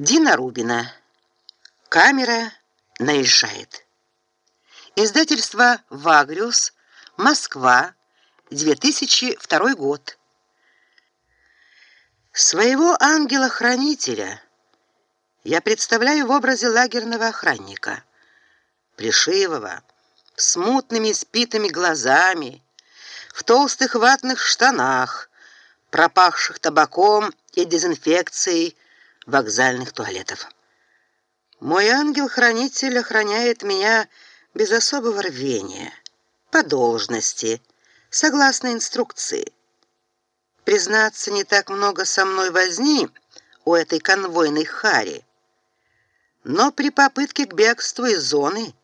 Дина Рубина. Камера наезжает. Издательство Вагриус, Москва, 2002 год. Своего ангела-хранителя я представляю в образе лагерного охранника, пришивого, с мутными спитыми глазами, в толстых ватных штанах, пропахших табаком и дезинфекцией вокзальных туалетов. Мой ангел-хранитель охраняет меня без особого рвения, по должности, согласно инструкции. Признаться, не так много со мной возни у этой конвойной хари. Но при попытке к бегству из зоны,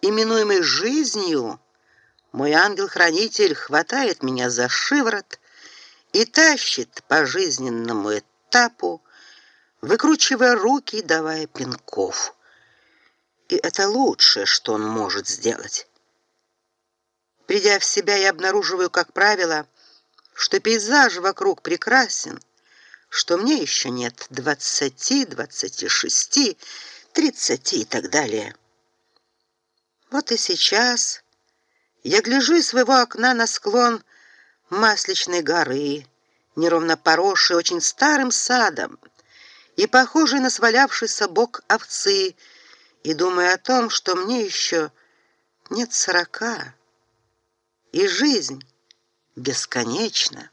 именуемой жизнью, мой ангел-хранитель хватает меня за шиворот и тащит по жизненному этапу выкручивая руки и давая пинков. И это лучшее, что он может сделать. Придя в себя, я обнаруживаю, как правило, что пейзаж вокруг прекрасен, что мне еще нет двадцати, двадцати шести, тридцати и так далее. Вот и сейчас я гляжу из своего окна на склон Масличной горы, неровно поросший очень старым садом, и похожий на свалявшийся бок овцы, и думаю о том, что мне еще нет сорока, и жизнь бесконечна.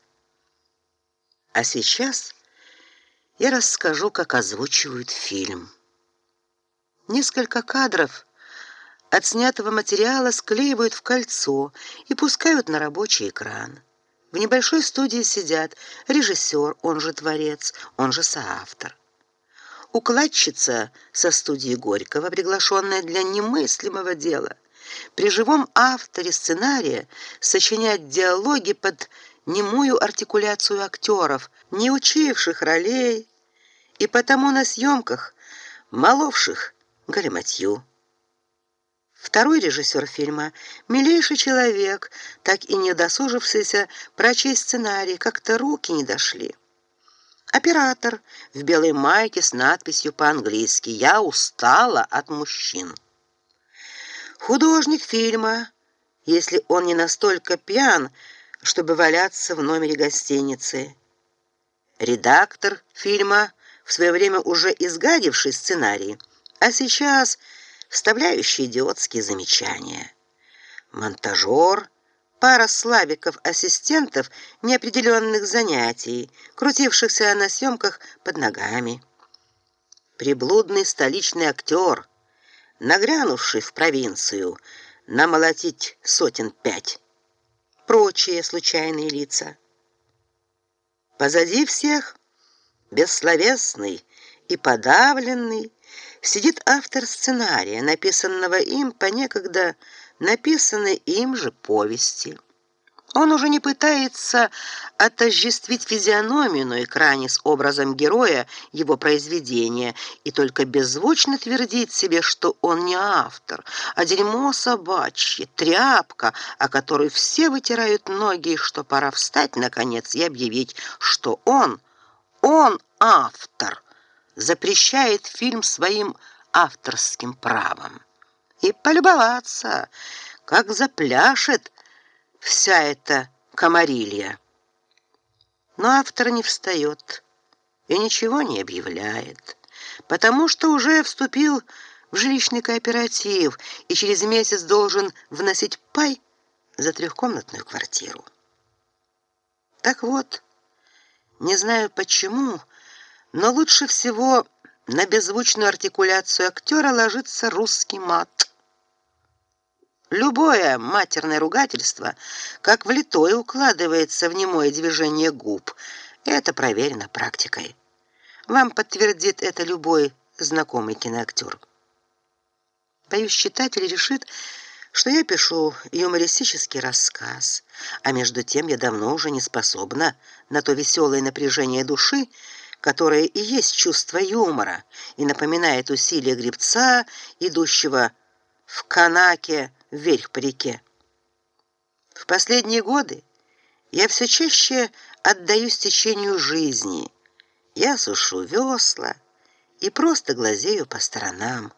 А сейчас я расскажу, как озвучивают фильм. Несколько кадров от снятого материала склеивают в кольцо и пускают на рабочий экран. В небольшой студии сидят режиссер, он же творец, он же соавтор укладчица со студии Горького, приглашенная для немыслимого дела, при живом авторе сценария сочинять диалоги под немую артикуляцию актеров, не учивших ролей и потому на съемках моловших галиматью. Второй режиссер фильма милейший человек, так и не досужившийся прочесть сценарий, как-то руки не дошли. Оператор в белой майке с надписью по-английски: "Я устала от мужчин". Художник фильма, если он не настолько пьян, чтобы валяться в номере гостиницы. Редактор фильма, в свое время уже изгадивший сценарий, а сейчас вставляющий идиотские замечания. Монтажер пара славиков-ассистентов неопределенных занятий, крутившихся на съемках под ногами. Приблудный столичный актер, нагрянувший в провинцию, намолотить сотен пять. Прочие случайные лица. Позади всех бессловесный и подавленный сидит автор сценария, написанного им по некогда написанной им же повести. Он уже не пытается отождествить физиономию на экране с образом героя его произведения и только беззвучно твердит себе, что он не автор, а дерьмо собачье, тряпка, о которой все вытирают ноги, что пора встать наконец и объявить, что он, он автор, запрещает фильм своим авторским правом и полюбоваться, как запляшет вся эта комарилья. Но автор не встает и ничего не объявляет, потому что уже вступил в жилищный кооператив и через месяц должен вносить пай за трехкомнатную квартиру. Так вот, не знаю почему, но лучше всего на беззвучную артикуляцию актера ложится русский мат. Любое матерное ругательство, как влитое, укладывается в немое движение губ. Это проверено практикой. Вам подтвердит это любой знакомый киноактер. Боюсь, читатель решит, что я пишу юмористический рассказ, а между тем я давно уже не способна на то веселое напряжение души, которое и есть чувство юмора и напоминает усилия гребца, идущего в канаке вверх по реке. В последние годы я все чаще отдаюсь течению жизни. Я сушу весла, и просто глазею по сторонам.